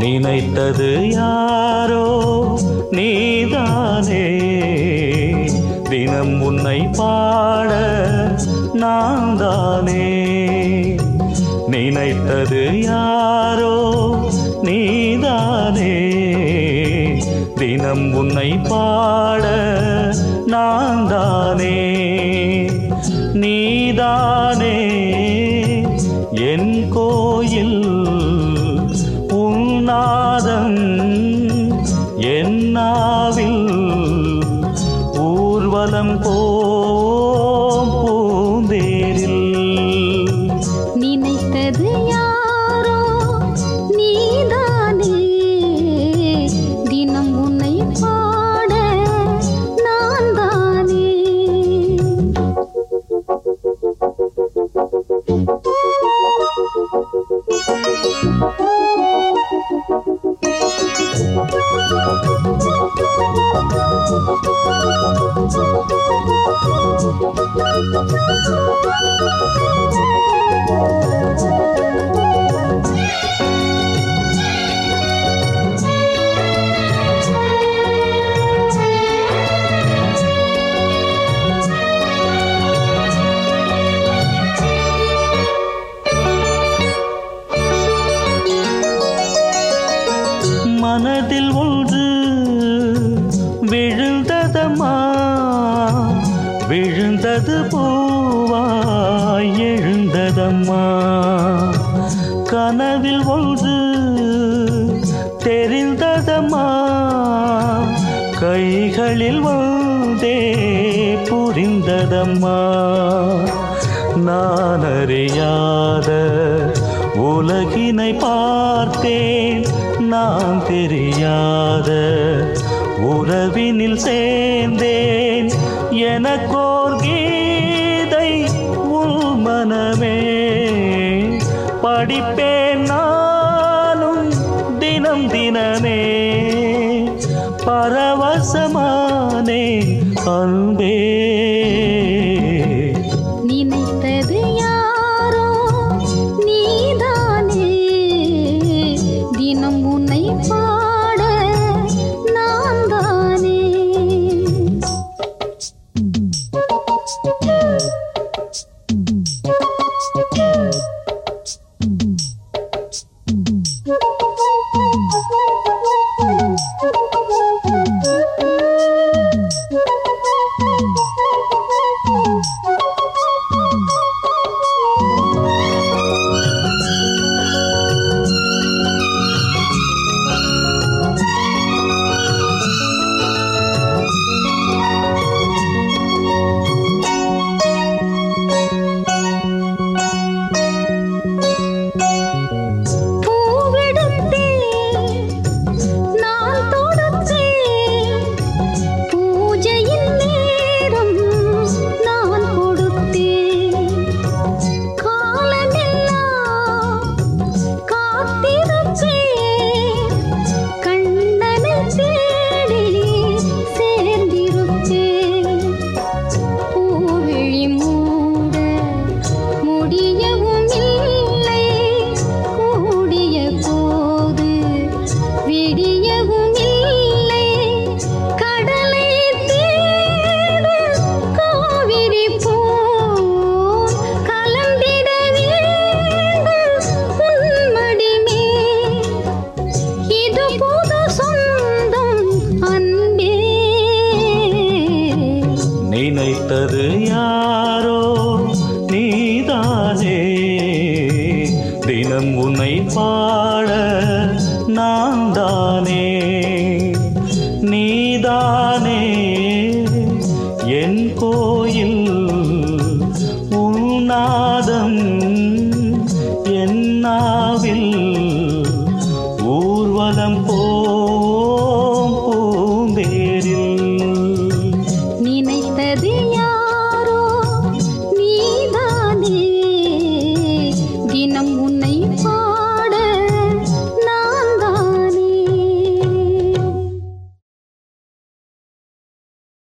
நினைத்தது யாரோ உலகம் உன்னை பாட நான் தானே நினைத்தது யாரோ நீதானே. தினம் உன்னை பாட நான் தானே நீதானே. என் கோயில் உன்னாதம் என்னாவில் காலம் போம் பூந்தேரில். நினைத்தது யாரோ? நீதானே. தினம் உன்னை பாட நான் தானே மனதில் ஒன்று விழுந்தது பூவாய் எழுந்ததம்மா. கனவில் ஒன்று தெரிந்ததம்மா. கைகளில் வந்தே புரிந்ததம்மா. நான் அறியாத உலகினை பார்த்தேன். நான் தெரியாத உறவினில் சேர்ந்தேன். எனக்கோர் கீதை உள் மனமே. படிப்பேன் நானும் தினம் தினமே. பரவசமானே அன்பே. Mm-hmm. வந்தது யாரோ? நீதானே. தினம் உன்னை பாட நான் தானே நீதானே. என் கோயில் உன்னாதம் என்னாவில் ஊர்வலம் போ